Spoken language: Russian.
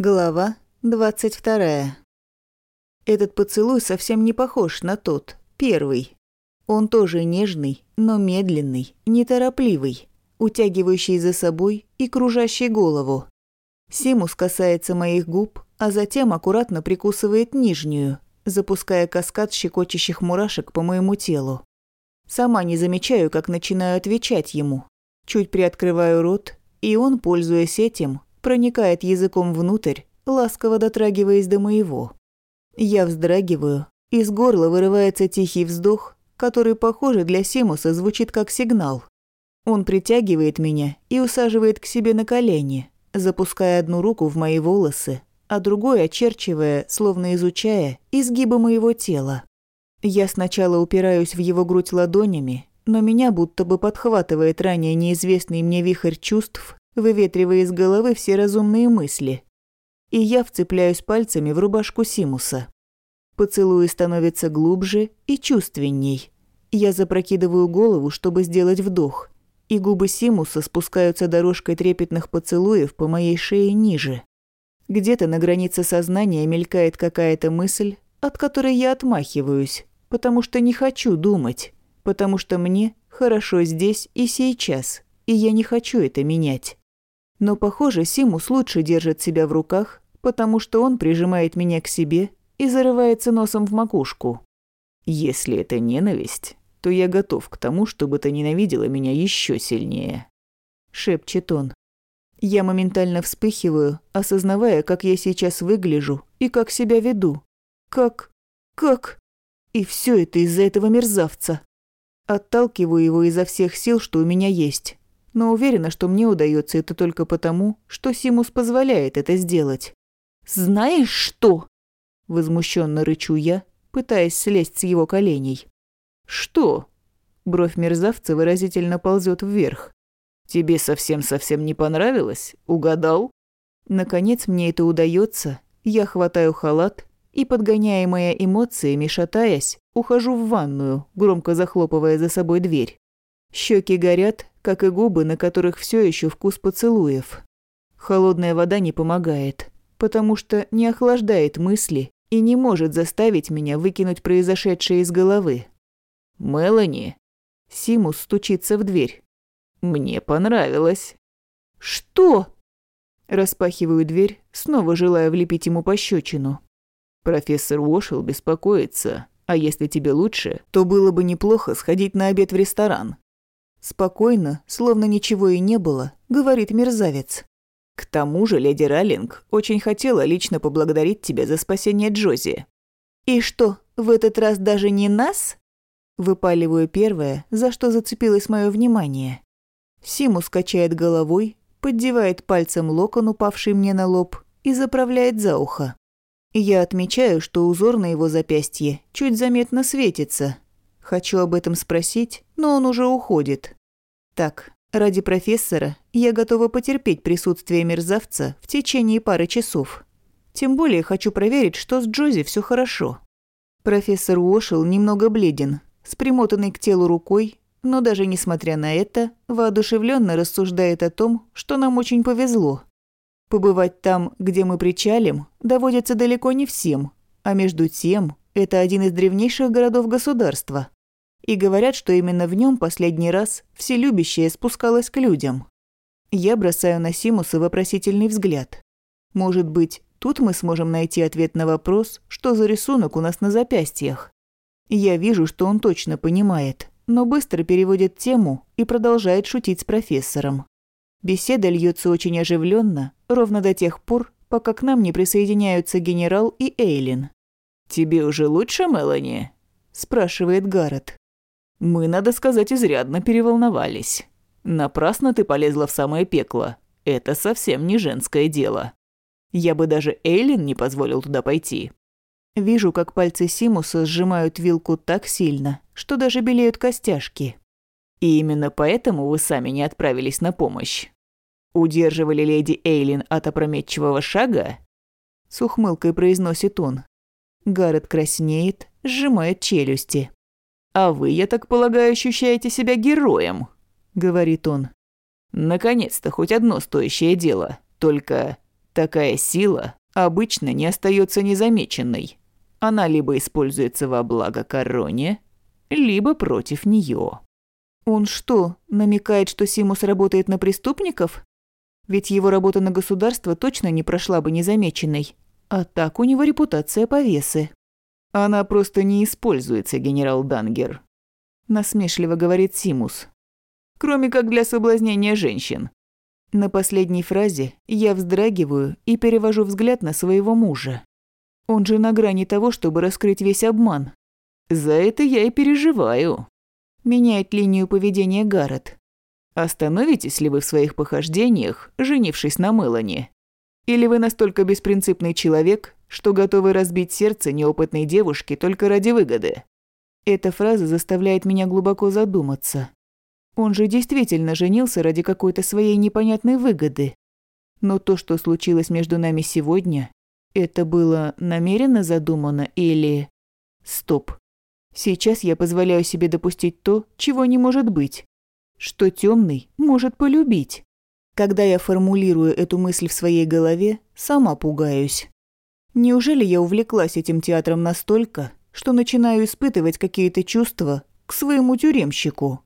Глава 22. Этот поцелуй совсем не похож на тот, первый. Он тоже нежный, но медленный, неторопливый, утягивающий за собой и кружащий голову. Симус касается моих губ, а затем аккуратно прикусывает нижнюю, запуская каскад щекочущих мурашек по моему телу. Сама не замечаю, как начинаю отвечать ему. Чуть приоткрываю рот, и он, пользуясь этим, проникает языком внутрь, ласково дотрагиваясь до моего. Я вздрагиваю, из горла вырывается тихий вздох, который, похоже, для Симуса звучит как сигнал. Он притягивает меня и усаживает к себе на колени, запуская одну руку в мои волосы, а другой очерчивая, словно изучая, изгибы моего тела. Я сначала упираюсь в его грудь ладонями, но меня будто бы подхватывает ранее неизвестный мне вихрь чувств выветривая из головы все разумные мысли. И я вцепляюсь пальцами в рубашку Симуса. Поцелуи становятся глубже и чувственней. Я запрокидываю голову, чтобы сделать вдох, и губы Симуса спускаются дорожкой трепетных поцелуев по моей шее ниже. Где-то на границе сознания мелькает какая-то мысль, от которой я отмахиваюсь, потому что не хочу думать, потому что мне хорошо здесь и сейчас, и я не хочу это менять. Но, похоже, Симус лучше держит себя в руках, потому что он прижимает меня к себе и зарывается носом в макушку. Если это ненависть, то я готов к тому, чтобы ты ненавидела меня еще сильнее. Шепчет он. Я моментально вспыхиваю, осознавая, как я сейчас выгляжу и как себя веду. Как... как... И все это из-за этого мерзавца. Отталкиваю его изо всех сил, что у меня есть но уверена, что мне удается это только потому, что Симус позволяет это сделать. «Знаешь что?» – возмущенно рычу я, пытаясь слезть с его коленей. «Что?» – бровь мерзавца выразительно ползет вверх. «Тебе совсем-совсем не понравилось? Угадал?» Наконец мне это удается. Я хватаю халат и, подгоняемая эмоциями, шатаясь, ухожу в ванную, громко захлопывая за собой дверь. Щеки горят, как и губы, на которых все еще вкус поцелуев. Холодная вода не помогает, потому что не охлаждает мысли и не может заставить меня выкинуть произошедшее из головы. «Мелани?» Симус стучится в дверь. «Мне понравилось». «Что?» Распахиваю дверь, снова желая влепить ему пощечину. Профессор Уошел беспокоится, а если тебе лучше, то было бы неплохо сходить на обед в ресторан. Спокойно, словно ничего и не было, говорит мерзавец. К тому же леди Раллинг очень хотела лично поблагодарить тебя за спасение Джози. И что, в этот раз даже не нас? Выпаливаю первое, за что зацепилось мое внимание. Симус качает головой, поддевает пальцем локон, упавший мне на лоб, и заправляет за ухо. Я отмечаю, что узор на его запястье чуть заметно светится, Хочу об этом спросить, но он уже уходит. Так, ради профессора я готова потерпеть присутствие мерзавца в течение пары часов. Тем более хочу проверить, что с Джози все хорошо. Профессор Уошел немного бледен, с примотанной к телу рукой, но даже несмотря на это, воодушевленно рассуждает о том, что нам очень повезло. Побывать там, где мы причалим, доводится далеко не всем, а между тем это один из древнейших городов государства и говорят, что именно в нем последний раз вселюбящее спускалось к людям. Я бросаю на Симуса вопросительный взгляд. Может быть, тут мы сможем найти ответ на вопрос, что за рисунок у нас на запястьях. Я вижу, что он точно понимает, но быстро переводит тему и продолжает шутить с профессором. Беседа льется очень оживленно, ровно до тех пор, пока к нам не присоединяются генерал и Эйлин. «Тебе уже лучше, Мелани?» – спрашивает Гаррет. Мы, надо сказать, изрядно переволновались. Напрасно ты полезла в самое пекло. Это совсем не женское дело. Я бы даже Эйлин не позволил туда пойти. Вижу, как пальцы Симуса сжимают вилку так сильно, что даже белеют костяшки. И именно поэтому вы сами не отправились на помощь. Удерживали леди Эйлин от опрометчивого шага? С ухмылкой произносит он. Гаррет краснеет, сжимает челюсти. «А вы, я так полагаю, ощущаете себя героем», — говорит он. «Наконец-то хоть одно стоящее дело. Только Такая сила обычно не остается незамеченной. Она либо используется во благо короне, либо против нее. Он что, намекает, что Симус работает на преступников? Ведь его работа на государство точно не прошла бы незамеченной. А так у него репутация повесы. Она просто не используется, генерал Дангер. Насмешливо говорит Симус. Кроме как для соблазнения женщин. На последней фразе я вздрагиваю и перевожу взгляд на своего мужа. Он же на грани того, чтобы раскрыть весь обман. За это я и переживаю. Меняет линию поведения Гаррет. Остановитесь ли вы в своих похождениях, женившись на Мелани? Или вы настолько беспринципный человек, что готовы разбить сердце неопытной девушки только ради выгоды? Эта фраза заставляет меня глубоко задуматься. Он же действительно женился ради какой-то своей непонятной выгоды. Но то, что случилось между нами сегодня, это было намеренно задумано или... Стоп. Сейчас я позволяю себе допустить то, чего не может быть что темный может полюбить. Когда я формулирую эту мысль в своей голове, сама пугаюсь. Неужели я увлеклась этим театром настолько, что начинаю испытывать какие-то чувства к своему тюремщику?